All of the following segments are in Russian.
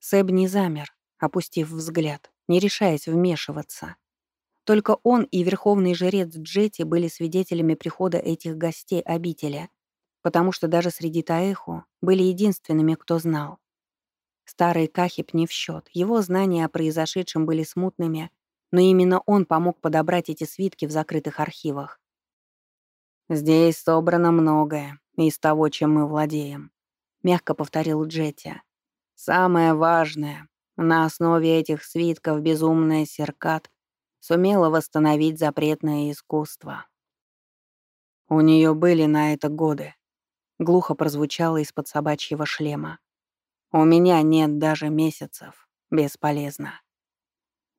Сэб не замер, опустив взгляд, не решаясь вмешиваться. Только он и верховный жрец Джети были свидетелями прихода этих гостей обители, потому что даже среди Таэху были единственными, кто знал. Старый Кахип не в счет, его знания о произошедшем были смутными, но именно он помог подобрать эти свитки в закрытых архивах. «Здесь собрано многое из того, чем мы владеем», — мягко повторил Джетти. «Самое важное, на основе этих свитков безумная Серкат сумела восстановить запретное искусство. У нее были на это годы. Глухо прозвучало из-под собачьего шлема. У меня нет даже месяцев. Бесполезно.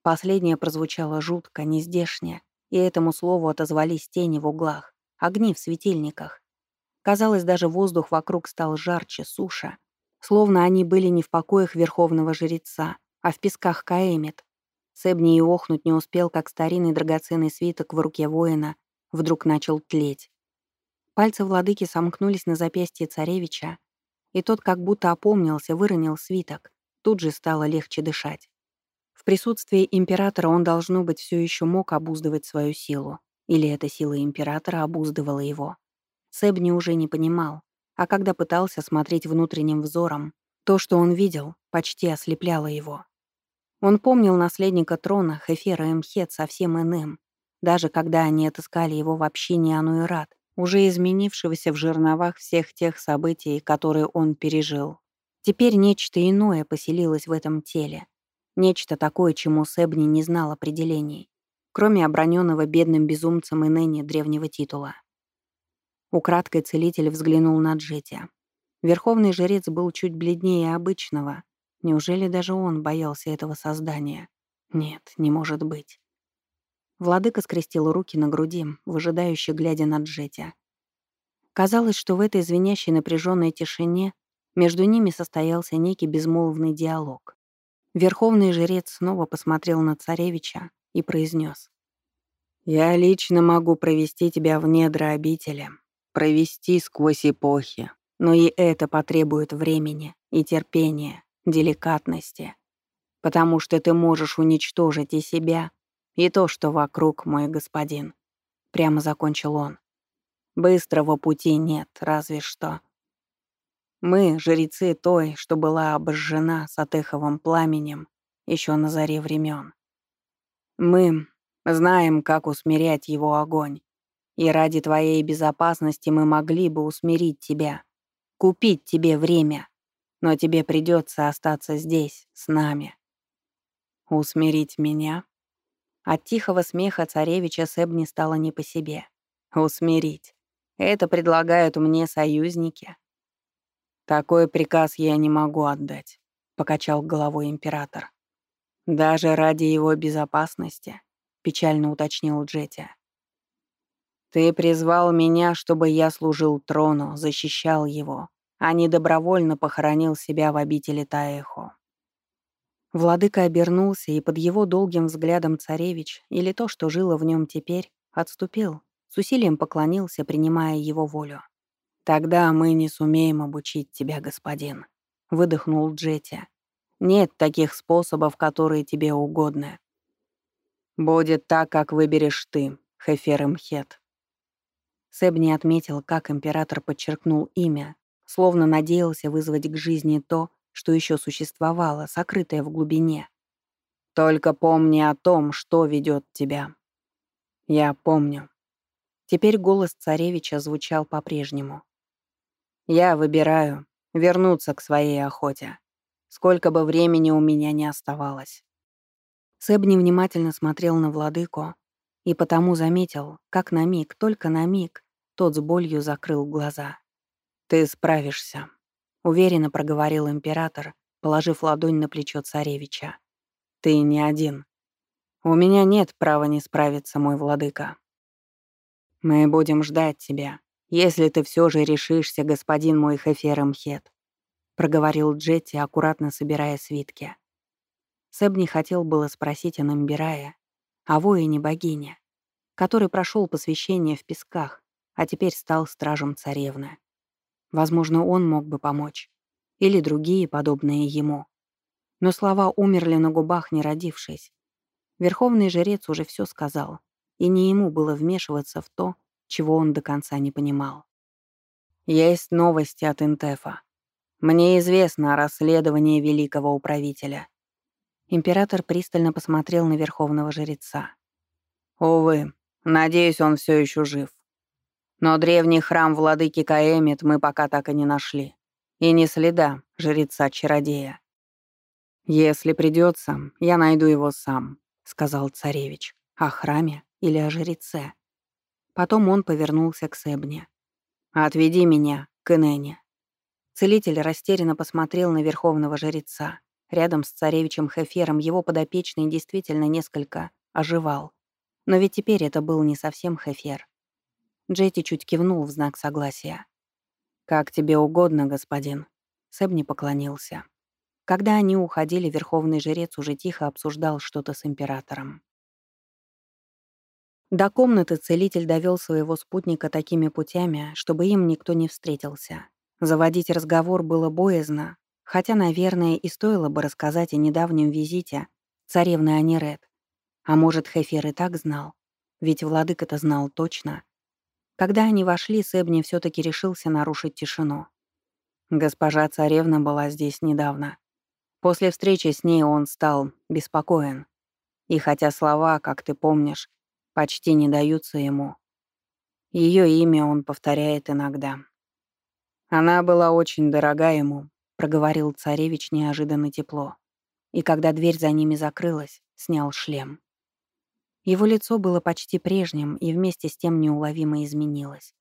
Последнее прозвучало жутко, нездешне, и этому слову отозвались тени в углах, огни в светильниках. Казалось, даже воздух вокруг стал жарче, суше, словно они были не в покоях верховного жреца, а в песках Каэмит, Сэбни и охнуть не успел, как старинный драгоценный свиток в руке воина вдруг начал тлеть. Пальцы владыки сомкнулись на запястье царевича, и тот как будто опомнился, выронил свиток. Тут же стало легче дышать. В присутствии императора он, должно быть, все еще мог обуздывать свою силу. Или эта сила императора обуздывала его. Сэбни уже не понимал, а когда пытался смотреть внутренним взором, то, что он видел, почти ослепляло его. Он помнил наследника трона, Хефера Эмхет, совсем иным, даже когда они отыскали его в общине Ануэрат, уже изменившегося в жерновах всех тех событий, которые он пережил. Теперь нечто иное поселилось в этом теле. Нечто такое, чему Себни не знал определений, кроме оброненного бедным безумцем и ныне древнего титула. Украдкой целитель взглянул на Джетти. Верховный жрец был чуть бледнее обычного, Неужели даже он боялся этого создания? Нет, не может быть. Владыка скрестил руки на груди, выжидающе глядя на Джетя. Казалось, что в этой звенящей напряженной тишине между ними состоялся некий безмолвный диалог. Верховный жрец снова посмотрел на царевича и произнес: «Я лично могу провести тебя в недра обители, провести сквозь эпохи, но и это потребует времени и терпения деликатности, потому что ты можешь уничтожить и себя, и то, что вокруг, мой господин. Прямо закончил он. Быстрого пути нет, разве что. Мы — жрецы той, что была обожжена сатеховым пламенем еще на заре времен. Мы знаем, как усмирять его огонь, и ради твоей безопасности мы могли бы усмирить тебя, купить тебе время, но тебе придется остаться здесь, с нами. Усмирить меня? От тихого смеха царевича Сэбни стало не по себе. Усмирить. Это предлагают мне союзники. Такой приказ я не могу отдать, покачал головой император. Даже ради его безопасности, печально уточнил Джетти. Ты призвал меня, чтобы я служил трону, защищал его, а не добровольно похоронил себя в обители Таэхо. Владыка обернулся, и под его долгим взглядом царевич, или то, что жило в нем теперь, отступил, с усилием поклонился, принимая его волю. «Тогда мы не сумеем обучить тебя, господин», — выдохнул Джетти. «Нет таких способов, которые тебе угодны. Будет так, как выберешь ты, Хефер Мхет». Сэбни отметил, как император подчеркнул имя, словно надеялся вызвать к жизни то, что еще существовало, сокрытое в глубине. «Только помни о том, что ведет тебя». «Я помню». Теперь голос царевича звучал по-прежнему. «Я выбираю вернуться к своей охоте, сколько бы времени у меня не оставалось». Сэб невнимательно смотрел на владыку и потому заметил, как на миг, только на миг, тот с болью закрыл глаза. «Ты справишься», — уверенно проговорил император, положив ладонь на плечо царевича. «Ты не один. У меня нет права не справиться, мой владыка. Мы будем ждать тебя, если ты все же решишься, господин мой Хефер Мхет», — проговорил Джетти, аккуратно собирая свитки. Сэб не хотел было спросить о Намбирае, о воине-богине, который прошел посвящение в песках, а теперь стал стражем царевны. Возможно, он мог бы помочь. Или другие, подобные ему. Но слова умерли на губах, не родившись. Верховный жрец уже все сказал, и не ему было вмешиваться в то, чего он до конца не понимал. «Есть новости от Интефа. Мне известно о расследовании великого управителя». Император пристально посмотрел на верховного жреца. «Увы, надеюсь, он все еще жив. Но древний храм владыки Каэмит мы пока так и не нашли. И ни следа жреца-чародея. «Если придется, я найду его сам», — сказал царевич. «О храме или о жреце?» Потом он повернулся к Себне. «Отведи меня к Инене». Целитель растерянно посмотрел на верховного жреца. Рядом с царевичем Хефером его подопечный действительно несколько оживал. Но ведь теперь это был не совсем Хефер. Джети чуть кивнул в знак согласия. «Как тебе угодно, господин». Сэб не поклонился. Когда они уходили, верховный жрец уже тихо обсуждал что-то с императором. До комнаты целитель довел своего спутника такими путями, чтобы им никто не встретился. Заводить разговор было боязно, хотя, наверное, и стоило бы рассказать о недавнем визите царевны Аниред. А может, Хефер и так знал, ведь владыка-то знал точно. Когда они вошли, Сэбни все таки решился нарушить тишину. Госпожа царевна была здесь недавно. После встречи с ней он стал беспокоен. И хотя слова, как ты помнишь, почти не даются ему, ее имя он повторяет иногда. Она была очень дорога ему, проговорил царевич неожиданно тепло. И когда дверь за ними закрылась, снял шлем. Его лицо было почти прежним и вместе с тем неуловимо изменилось.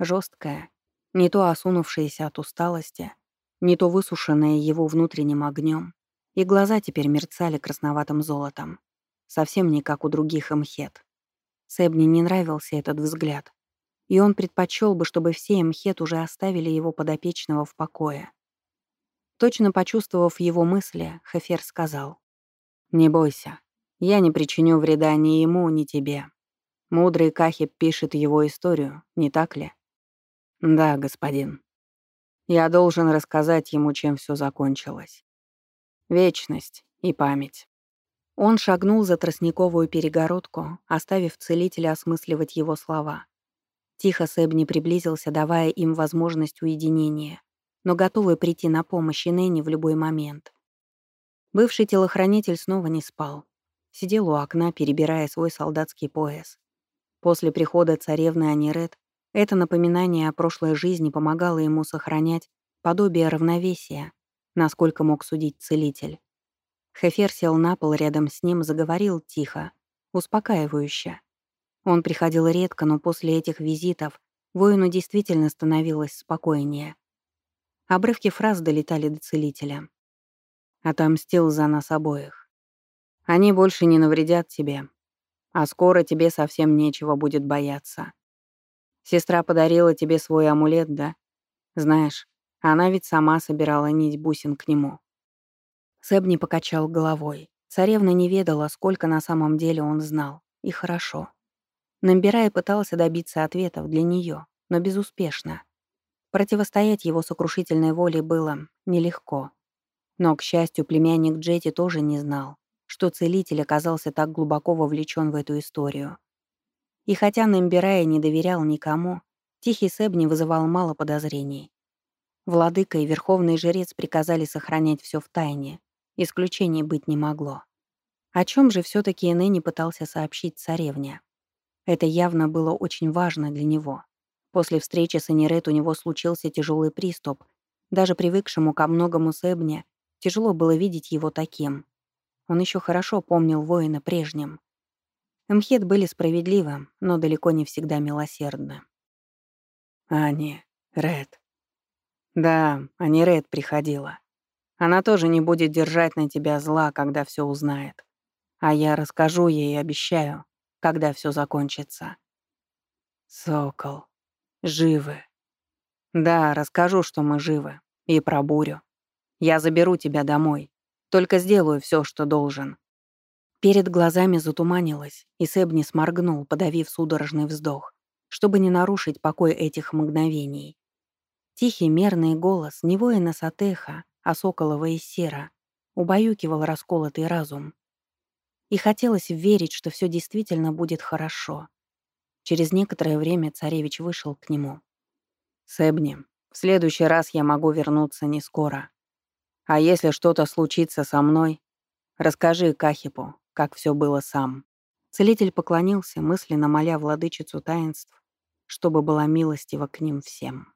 Жесткое, не то осунувшееся от усталости, не то высушенное его внутренним огнем, и глаза теперь мерцали красноватым золотом, совсем не как у других эмхет. Сэбни не нравился этот взгляд, и он предпочел бы, чтобы все эмхет уже оставили его подопечного в покое. Точно почувствовав его мысли, Хефер сказал, «Не бойся, я не причиню вреда ни ему, ни тебе. Мудрый Кахиб пишет его историю, не так ли? Да, господин. Я должен рассказать ему, чем все закончилось. Вечность и память. Он шагнул за тростниковую перегородку, оставив целителя осмысливать его слова. Тихо Сэбни приблизился, давая им возможность уединения, но готовый прийти на помощь Инене в любой момент. Бывший телохранитель снова не спал. Сидел у окна, перебирая свой солдатский пояс. После прихода царевны Аниред это напоминание о прошлой жизни помогало ему сохранять подобие равновесия, насколько мог судить целитель. Хефер сел на пол рядом с ним, заговорил тихо, успокаивающе. Он приходил редко, но после этих визитов воину действительно становилось спокойнее. Обрывки фраз долетали до целителя. «Отомстил за нас обоих. Они больше не навредят тебе. А скоро тебе совсем нечего будет бояться. Сестра подарила тебе свой амулет, да? Знаешь, она ведь сама собирала нить бусин к нему». Сэбни покачал головой. Царевна не ведала, сколько на самом деле он знал. И хорошо. Намбирай пытался добиться ответов для нее, но безуспешно. Противостоять его сокрушительной воле было нелегко. Но, к счастью, племянник Джети тоже не знал, что целитель оказался так глубоко вовлечен в эту историю. И хотя Нембирая не доверял никому, Тихий Сэб не вызывал мало подозрений. Владыка и верховный жрец приказали сохранять все в тайне, исключений быть не могло. О чем же все таки Эне не пытался сообщить царевне? Это явно было очень важно для него. После встречи с Анирет у него случился тяжелый приступ. Даже привыкшему ко многому Сэбне тяжело было видеть его таким. Он еще хорошо помнил воина прежним. Мхет были справедливы, но далеко не всегда милосердны. «Ани, Ред». «Да, Ани Ред приходила. Она тоже не будет держать на тебя зла, когда все узнает. А я расскажу ей, обещаю, когда все закончится». «Сокол, живы». «Да, расскажу, что мы живы. И про бурю. Я заберу тебя домой. Только сделаю все, что должен». Перед глазами затуманилось, и Сэбни сморгнул, подавив судорожный вздох, чтобы не нарушить покой этих мгновений. Тихий мерный голос не воина Сатеха, а Соколова и Сера убаюкивал расколотый разум. И хотелось верить, что все действительно будет хорошо. Через некоторое время царевич вышел к нему. «Сэбни, в следующий раз я могу вернуться не скоро. А если что-то случится со мной, расскажи Кахипу, как все было сам». Целитель поклонился, мысленно моля владычицу таинств, чтобы была милостива к ним всем.